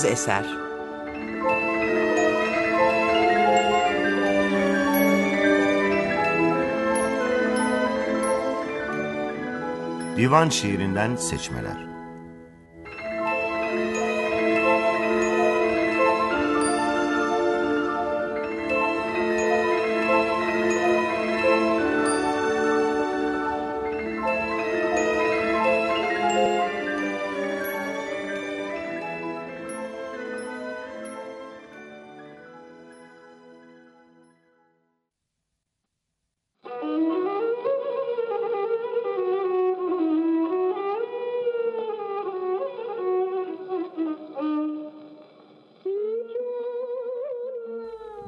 Bağımsız eser. Divan şiirinden seçmeler.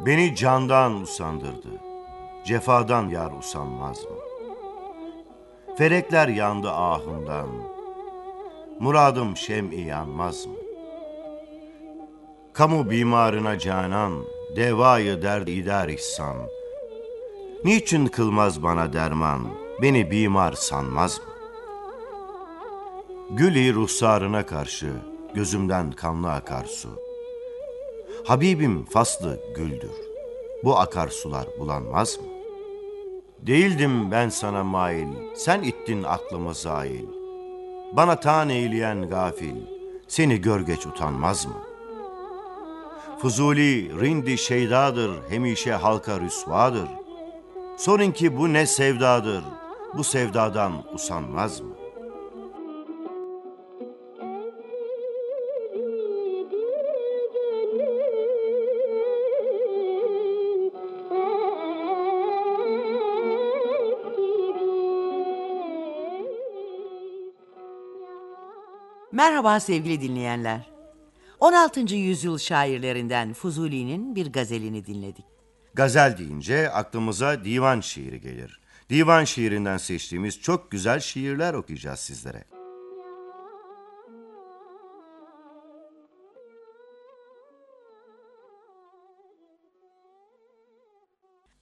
Beni candan usandırdı. Cefadan yar usanmaz mı? Felekler yandı ahımdan. Muradım şem'i yanmaz mı? Kamu bimarına canan, devayı derd idar ihsan. Niçin kılmaz bana derman, beni bimar sanmaz mı? Gülü ruhsarına karşı, gözümden kanlı akar su. Habibim faslı güldür. Bu akarsular bulanmaz mı? Değildim ben sana mail, sen ittin aklımı zail. Bana tan eyleyen gafil, seni görgeç utanmaz mı? Fuzuli rindi şeydadır, hemişe halka rüsvadır. Sorun ki bu ne sevdadır, bu sevdadan usanmaz mı? Merhaba sevgili dinleyenler. 16. yüzyıl şairlerinden Fuzuli'nin bir gazelini dinledik. Gazel deyince aklımıza divan şiiri gelir. Divan şiirinden seçtiğimiz çok güzel şiirler okuyacağız sizlere.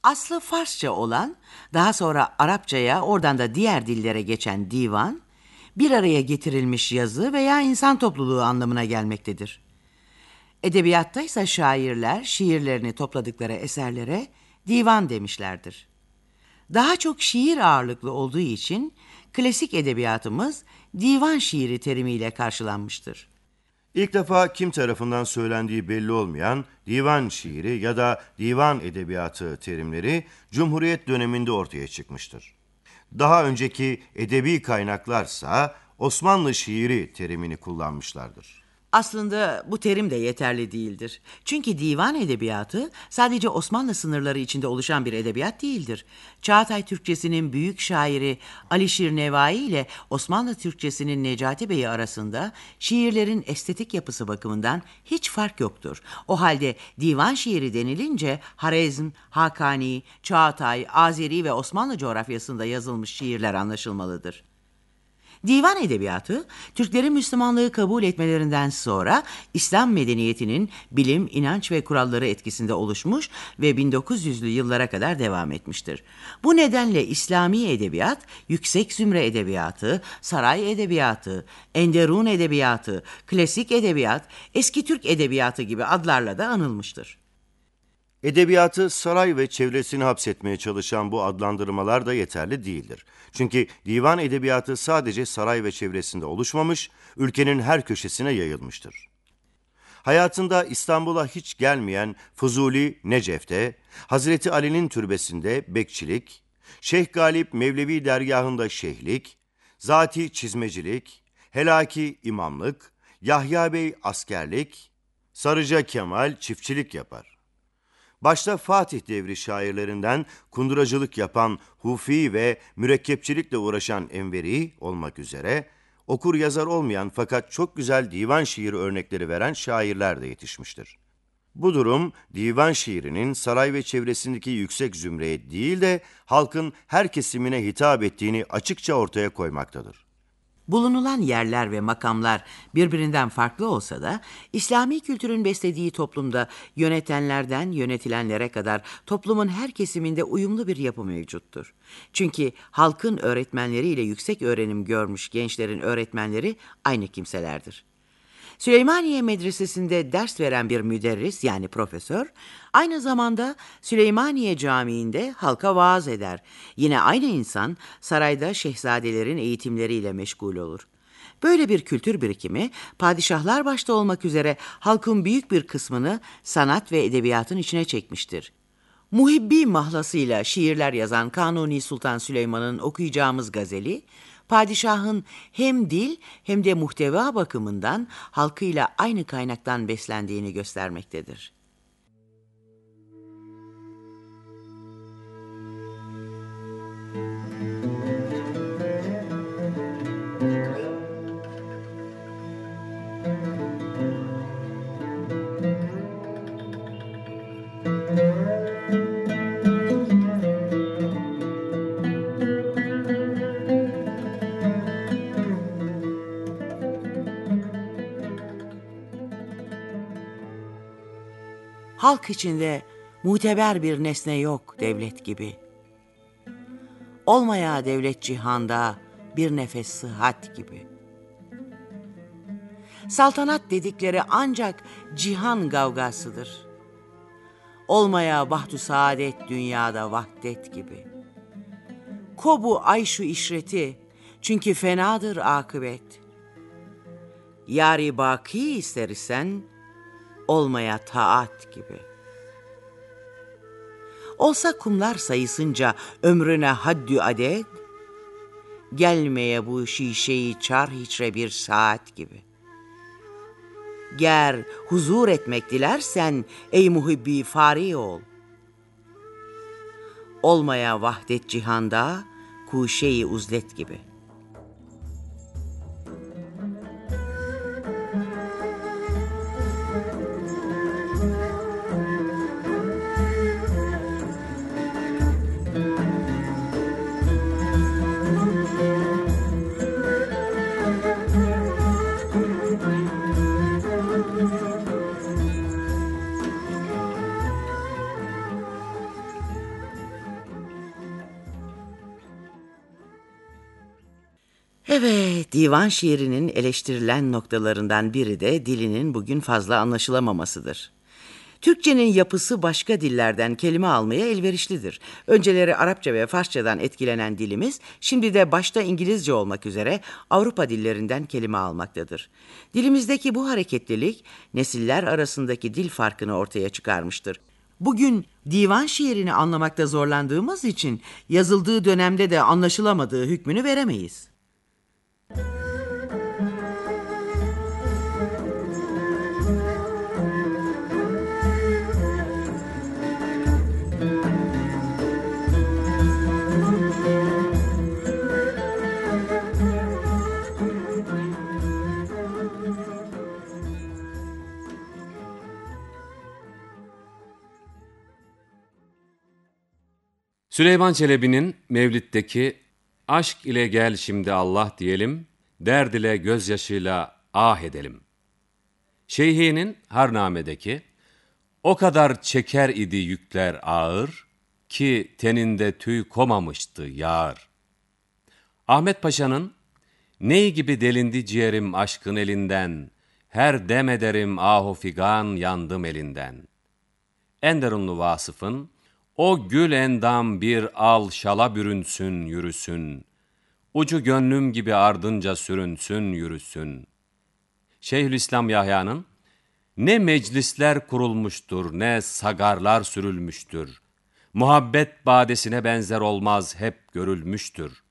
Aslı Farsça olan, daha sonra Arapçaya, oradan da diğer dillere geçen divan, bir araya getirilmiş yazı veya insan topluluğu anlamına gelmektedir. Edebiyatta ise şairler şiirlerini topladıkları eserlere divan demişlerdir. Daha çok şiir ağırlıklı olduğu için klasik edebiyatımız divan şiiri terimiyle karşılanmıştır. İlk defa kim tarafından söylendiği belli olmayan divan şiiri ya da divan edebiyatı terimleri Cumhuriyet döneminde ortaya çıkmıştır. Daha önceki edebi kaynaklarsa Osmanlı şiiri terimini kullanmışlardır. Aslında bu terim de yeterli değildir. Çünkü divan edebiyatı sadece Osmanlı sınırları içinde oluşan bir edebiyat değildir. Çağatay Türkçesinin büyük şairi Alişir Nevai ile Osmanlı Türkçesinin Necati Bey'i arasında şiirlerin estetik yapısı bakımından hiç fark yoktur. O halde divan şiiri denilince Harezm, Hakani, Çağatay, Azeri ve Osmanlı coğrafyasında yazılmış şiirler anlaşılmalıdır. Divan edebiyatı, Türklerin Müslümanlığı kabul etmelerinden sonra İslam medeniyetinin bilim, inanç ve kuralları etkisinde oluşmuş ve 1900'lü yıllara kadar devam etmiştir. Bu nedenle İslami edebiyat, yüksek zümre edebiyatı, saray edebiyatı, enderun edebiyatı, klasik edebiyat, eski Türk edebiyatı gibi adlarla da anılmıştır. Edebiyatı saray ve çevresini hapsetmeye çalışan bu adlandırmalar da yeterli değildir. Çünkü divan edebiyatı sadece saray ve çevresinde oluşmamış, ülkenin her köşesine yayılmıştır. Hayatında İstanbul'a hiç gelmeyen Fuzuli Necef'te, Hazreti Ali'nin türbesinde bekçilik, Şeyh Galip Mevlevi dergahında şeyhlik, Zati çizmecilik, Helaki imamlık, Yahya Bey askerlik, Sarıca Kemal çiftçilik yapar. Başta Fatih devri şairlerinden kunduracılık yapan Hufi ve mürekkepçilikle uğraşan Enveri olmak üzere okur yazar olmayan fakat çok güzel divan şiiri örnekleri veren şairler de yetişmiştir. Bu durum divan şiirinin saray ve çevresindeki yüksek zümreye değil de halkın her kesimine hitap ettiğini açıkça ortaya koymaktadır. Bulunulan yerler ve makamlar birbirinden farklı olsa da İslami kültürün beslediği toplumda yönetenlerden yönetilenlere kadar toplumun her kesiminde uyumlu bir yapı mevcuttur. Çünkü halkın öğretmenleriyle yüksek öğrenim görmüş gençlerin öğretmenleri aynı kimselerdir. Süleymaniye Medresesi'nde ders veren bir müderris yani profesör, aynı zamanda Süleymaniye Camii'nde halka vaaz eder. Yine aynı insan sarayda şehzadelerin eğitimleriyle meşgul olur. Böyle bir kültür birikimi padişahlar başta olmak üzere halkın büyük bir kısmını sanat ve edebiyatın içine çekmiştir. Muhibbi mahlasıyla şiirler yazan Kanuni Sultan Süleyman'ın okuyacağımız gazeli, padişahın hem dil hem de muhteva bakımından halkıyla aynı kaynaktan beslendiğini göstermektedir. Halk içinde muteber bir nesne yok devlet gibi. Olmaya devlet cihanda bir nefes sıhhat gibi. Saltanat dedikleri ancak cihan gavgasıdır. Olmaya bahtü saadet dünyada vahdet gibi. Kobu ay şu işreti çünkü fenadır akıbet. Yari baki ister isen olmaya taat gibi. Olsa kumlar sayısınca ömrüne haddü adet, gelmeye bu şişeyi çar hiçre bir saat gibi. Ger huzur etmek dilersen ey muhibbi fari ol. Olmaya vahdet cihanda kuşeyi uzlet gibi.'' Divan şiirinin eleştirilen noktalarından biri de dilinin bugün fazla anlaşılamamasıdır. Türkçenin yapısı başka dillerden kelime almaya elverişlidir. Önceleri Arapça ve Farsçadan etkilenen dilimiz, şimdi de başta İngilizce olmak üzere Avrupa dillerinden kelime almaktadır. Dilimizdeki bu hareketlilik, nesiller arasındaki dil farkını ortaya çıkarmıştır. Bugün divan şiirini anlamakta zorlandığımız için yazıldığı dönemde de anlaşılamadığı hükmünü veremeyiz. Süleyman Çelebi'nin Mevlid'deki Aşk ile gel şimdi Allah diyelim, derd ile gözyaşıyla ah edelim. Şeyhi'nin Harname'deki o kadar çeker idi yükler ağır ki teninde tüy komamıştı yağır. Ahmet Paşa'nın ney gibi delindi ciğerim aşkın elinden, her dem ederim ahu figan yandım elinden. Enderunlu Vasıf'ın o gül endam bir al şala bürünsün yürüsün. Ucu gönlüm gibi ardınca sürünsün yürüsün. Şeyhülislam Yahya'nın ne meclisler kurulmuştur ne sagarlar sürülmüştür. Muhabbet badesine benzer olmaz hep görülmüştür.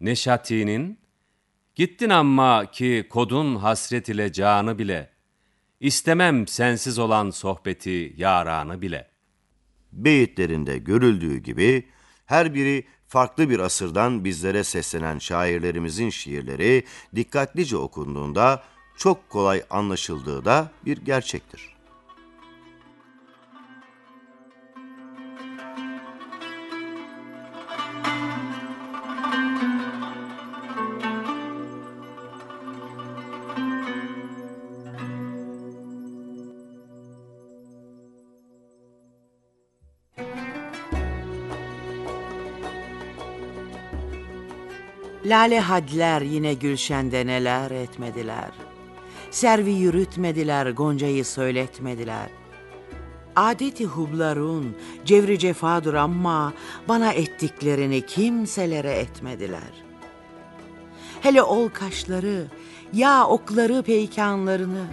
Neşati'nin gittin amma ki kodun hasret ile canı bile. istemem sensiz olan sohbeti yaranı bile.'' Beyitlerinde görüldüğü gibi her biri farklı bir asırdan bizlere seslenen şairlerimizin şiirleri dikkatlice okunduğunda çok kolay anlaşıldığı da bir gerçektir. Lale hadler yine gülşende neler etmediler. Servi yürütmediler, goncayı söyletmediler. Adeti hublarun, cevri cefadır ama bana ettiklerini kimselere etmediler. Hele ol kaşları, ya okları peykanlarını.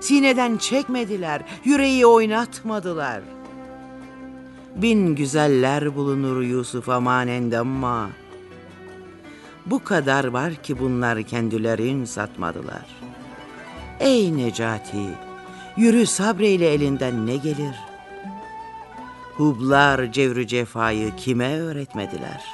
Sineden çekmediler, yüreği oynatmadılar. Bin güzeller bulunur Yusuf'a manende ama... Bu kadar var ki bunlar kendilerin satmadılar. Ey Necati, yürü sabreyle elinden ne gelir? Hublar cevri cefayı kime öğretmediler?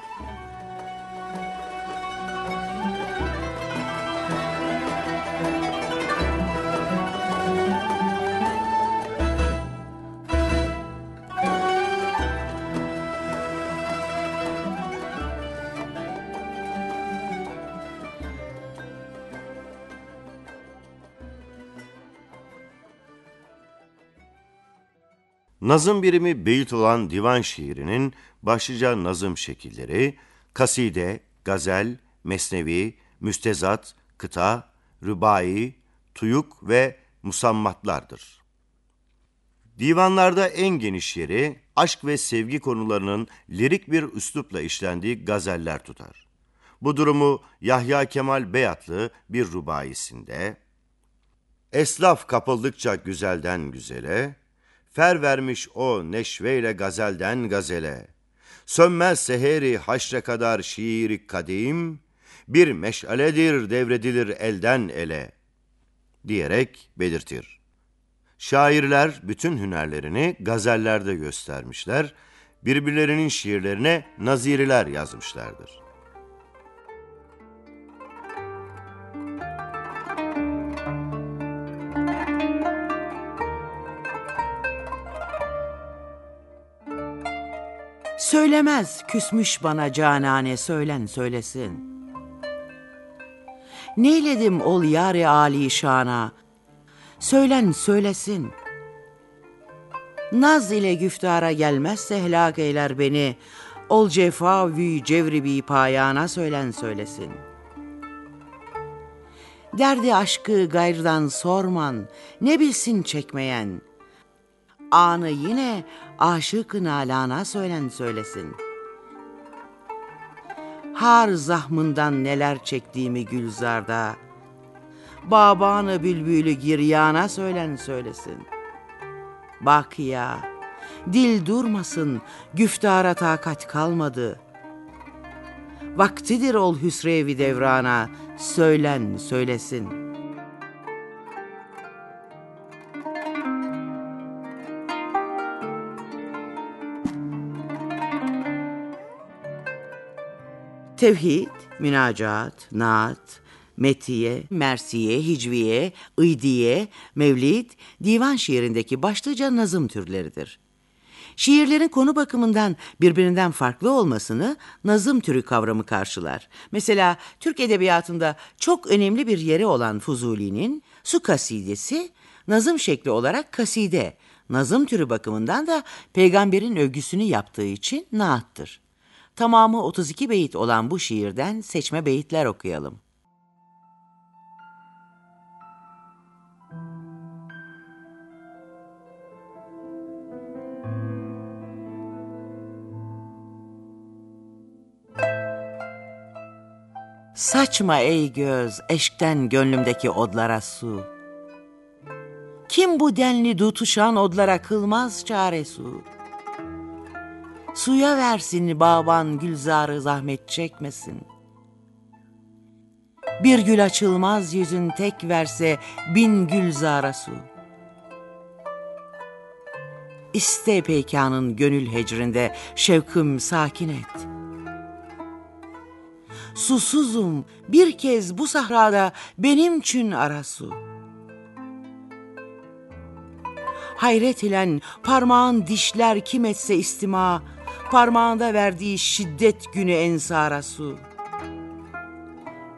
Nazım birimi beyit olan divan şiirinin başlıca nazım şekilleri, kaside, gazel, mesnevi, müstezat, kıta, rübai, tuyuk ve musammatlardır. Divanlarda en geniş yeri aşk ve sevgi konularının lirik bir üslupla işlendiği gazeller tutar. Bu durumu Yahya Kemal Beyatlı bir rubayisinde, Eslaf kapıldıkça güzelden güzele, fer vermiş o neşveyle gazelden gazele. Sönmez seheri haşre kadar şiiri kadim, bir meşaledir devredilir elden ele, diyerek belirtir. Şairler bütün hünerlerini gazellerde göstermişler, birbirlerinin şiirlerine naziriler yazmışlardır. Söylemez küsmüş bana canane söylen söylesin. Neyledim ol yâri âli şana, söylen söylesin. Naz ile güftara gelmezse helak eyler beni, ol cefa vü cevri bi payana söylen söylesin. Derdi aşkı gayrdan sorman, ne bilsin çekmeyen.'' anı yine aşık nalana söylen söylesin. Har zahmından neler çektiğimi gülzarda, babanı bülbülü giryana söylen söylesin. Bak ya, dil durmasın, güftara takat kalmadı. Vaktidir ol hüsrevi devrana, söylen söylesin.'' Tevhid, münacat, naat, metiye, mersiye, hicviye, ıydiye, mevlid, divan şiirindeki başlıca nazım türleridir. Şiirlerin konu bakımından birbirinden farklı olmasını nazım türü kavramı karşılar. Mesela Türk edebiyatında çok önemli bir yeri olan Fuzuli'nin Su Kasidesi nazım şekli olarak kaside, nazım türü bakımından da peygamberin övgüsünü yaptığı için naattır. Tamamı 32 beyit olan bu şiirden seçme beyitler okuyalım. Saçma ey göz, eşkten gönlümdeki odlara su. Kim bu denli tutuşan odlara kılmaz çare su? Suya versin baban gülzarı zahmet çekmesin. Bir gül açılmaz yüzün tek verse bin gülzara su. İste peykanın gönül hecrində şevküm sakin et. Susuzum bir kez bu sahrada benim için ara su. Hayret ilen parmağın dişler kim etse istima, parmağında verdiği şiddet günü ensara su.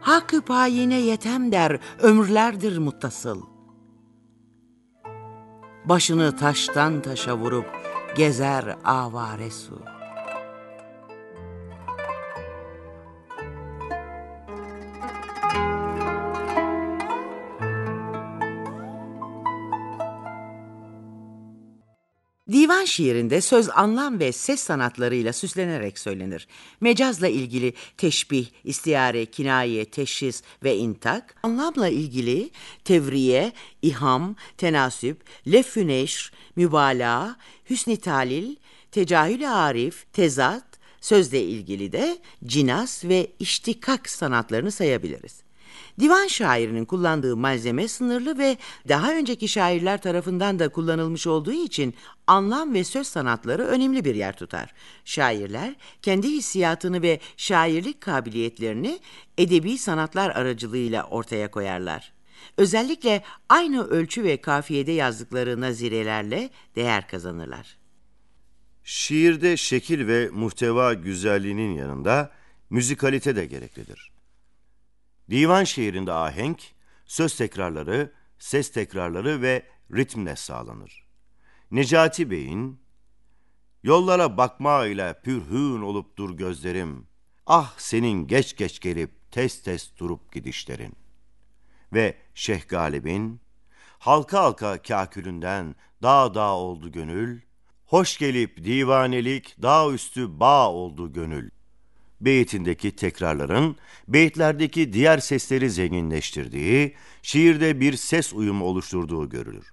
Hakkı payine yetem der, ömürlerdir muttasıl. Başını taştan taşa vurup gezer avare su. Divan şiirinde söz anlam ve ses sanatlarıyla süslenerek söylenir. Mecazla ilgili teşbih, istiyare, kinaye, teşhis ve intak, anlamla ilgili tevriye, iham, tenasüp, lef-ü neşr, mübalağa, hüsn-i talil, tecahül-i arif, tezat, sözle ilgili de cinas ve iştikak sanatlarını sayabiliriz. Divan şairinin kullandığı malzeme sınırlı ve daha önceki şairler tarafından da kullanılmış olduğu için anlam ve söz sanatları önemli bir yer tutar. Şairler kendi hissiyatını ve şairlik kabiliyetlerini edebi sanatlar aracılığıyla ortaya koyarlar. Özellikle aynı ölçü ve kafiyede yazdıkları nazirelerle değer kazanırlar. Şiirde şekil ve muhteva güzelliğinin yanında müzikalite de gereklidir. Divan şiirinde ahenk, söz tekrarları, ses tekrarları ve ritmle sağlanır. Necati Bey'in Yollara bakma ile pürhün olup dur gözlerim. Ah senin geç geç gelip tez tez durup gidişlerin. Ve Şeyh Galip'in Halka halka kâkülünden dağ dağ oldu gönül. Hoş gelip divanelik dağ üstü bağ oldu gönül beytindeki tekrarların beytlerdeki diğer sesleri zenginleştirdiği, şiirde bir ses uyumu oluşturduğu görülür.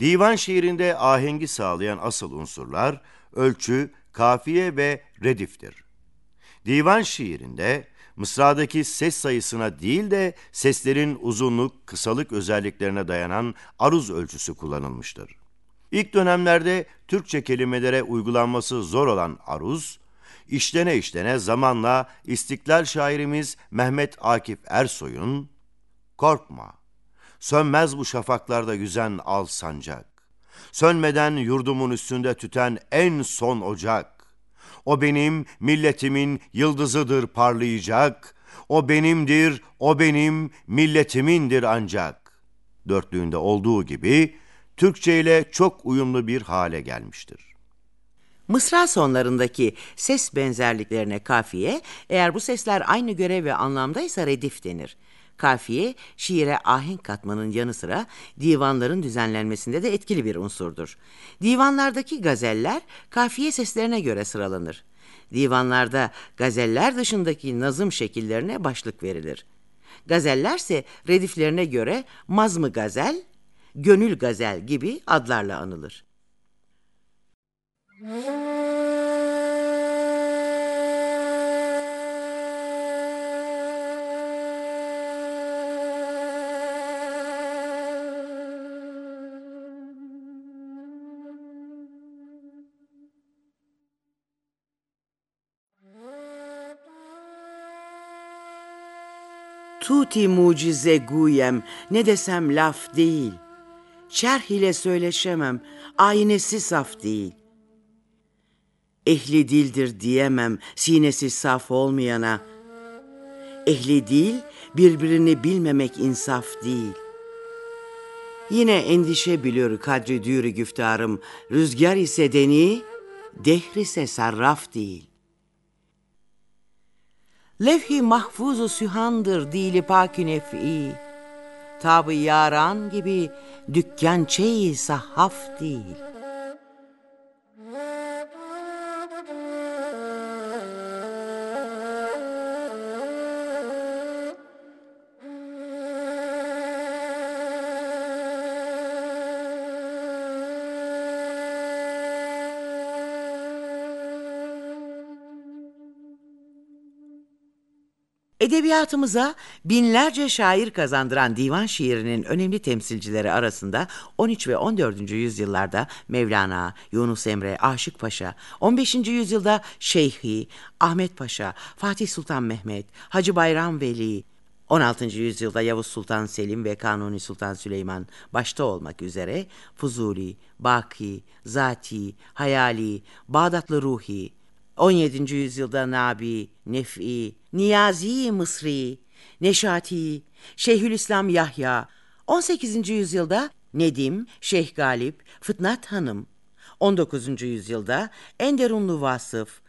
Divan şiirinde ahengi sağlayan asıl unsurlar ölçü, kafiye ve rediftir. Divan şiirinde mısradaki ses sayısına değil de seslerin uzunluk, kısalık özelliklerine dayanan aruz ölçüsü kullanılmıştır. İlk dönemlerde Türkçe kelimelere uygulanması zor olan aruz, işlene işlene zamanla İstiklal şairimiz Mehmet Akif Ersoy'un Korkma, sönmez bu şafaklarda yüzen al sancak, sönmeden yurdumun üstünde tüten en son ocak, o benim milletimin yıldızıdır parlayacak, o benimdir, o benim milletimindir ancak. Dörtlüğünde olduğu gibi Türkçe ile çok uyumlu bir hale gelmiştir. Mısra sonlarındaki ses benzerliklerine kafiye, eğer bu sesler aynı görev ve anlamdaysa redif denir. Kafiye, şiire ahenk katmanın yanı sıra divanların düzenlenmesinde de etkili bir unsurdur. Divanlardaki gazeller kafiye seslerine göre sıralanır. Divanlarda gazeller dışındaki nazım şekillerine başlık verilir. Gazellerse rediflerine göre mazmı gazel, gönül gazel gibi adlarla anılır. Tuti mucize guyem, ne desem laf değil. Şerh ile söyleşemem, aynesi saf değil. Ehli dildir diyemem, sinesi saf olmayana. Ehli dil, birbirini bilmemek insaf değil. Yine endişe biliyor kadri dürü güftarım, rüzgar ise deni, dehr ise sarraf değil. Levh-i mahfuzu sühandır dili pakü nef'i. Tabı yaran gibi dükkan çeyi sahaf değil. Edebiyatımıza binlerce şair kazandıran divan şiirinin önemli temsilcileri arasında 13 ve 14. yüzyıllarda Mevlana, Yunus Emre, Aşık Paşa, 15. yüzyılda Şeyhi, Ahmet Paşa, Fatih Sultan Mehmet, Hacı Bayram Veli, 16. yüzyılda Yavuz Sultan Selim ve Kanuni Sultan Süleyman başta olmak üzere Fuzuli, Baki, Zati, Hayali, Bağdatlı Ruhi, 17. yüzyılda Nabi, Nef'i, Niyazi Mısri, Neşati, Şeyhülislam Yahya, 18. yüzyılda Nedim, Şeyh Galip, Fıtnat Hanım, 19. yüzyılda Enderunlu Vasıf,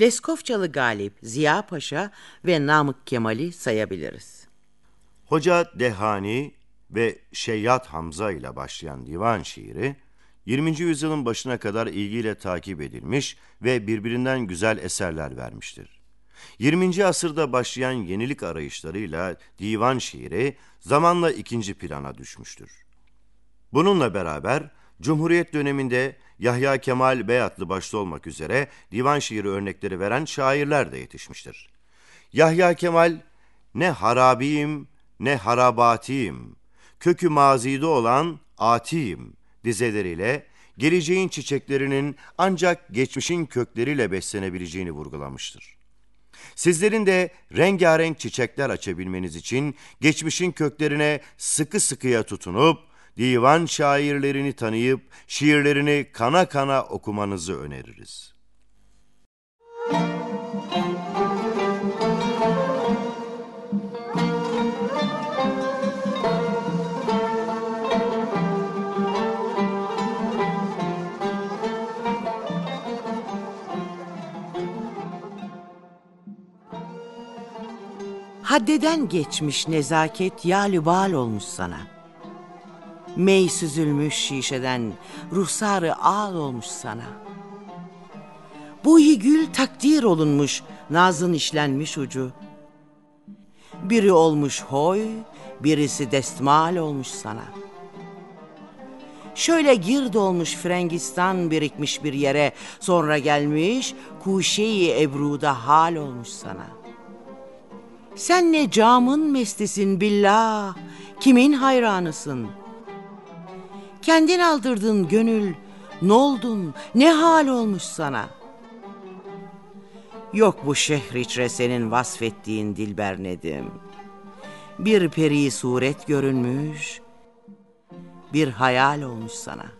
Leskovçalı Galip, Ziya Paşa ve Namık Kemal'i sayabiliriz. Hoca Dehani ve Şeyyat Hamza ile başlayan divan şiiri 20. yüzyılın başına kadar ilgiyle takip edilmiş ve birbirinden güzel eserler vermiştir. 20. asırda başlayan yenilik arayışlarıyla divan şiiri zamanla ikinci plana düşmüştür. Bununla beraber Cumhuriyet döneminde Yahya Kemal Beyatlı başta olmak üzere divan şiiri örnekleri veren şairler de yetişmiştir. Yahya Kemal ne harabiyim ne harabatiyim, kökü mazide olan atiyim dizeleriyle geleceğin çiçeklerinin ancak geçmişin kökleriyle beslenebileceğini vurgulamıştır. Sizlerin de rengarenk çiçekler açabilmeniz için geçmişin köklerine sıkı sıkıya tutunup divan şairlerini tanıyıp şiirlerini kana kana okumanızı öneririz. Haddeden geçmiş nezaket yalübal olmuş sana. Mey süzülmüş şişeden ruhsarı ağ olmuş sana. Bu gül takdir olunmuş, nazın işlenmiş ucu. Biri olmuş hoy, birisi destmal olmuş sana. Şöyle gird olmuş Frengistan birikmiş bir yere, sonra gelmiş kuşeyi ebruda hal olmuş sana.'' Sen ne camın mestisin billah, kimin hayranısın? Kendin aldırdın gönül, noldun, ne hal olmuş sana? Yok bu şehriçre senin vasfettiğin Dilber Nedim. Bir peri suret görünmüş, bir hayal olmuş sana.''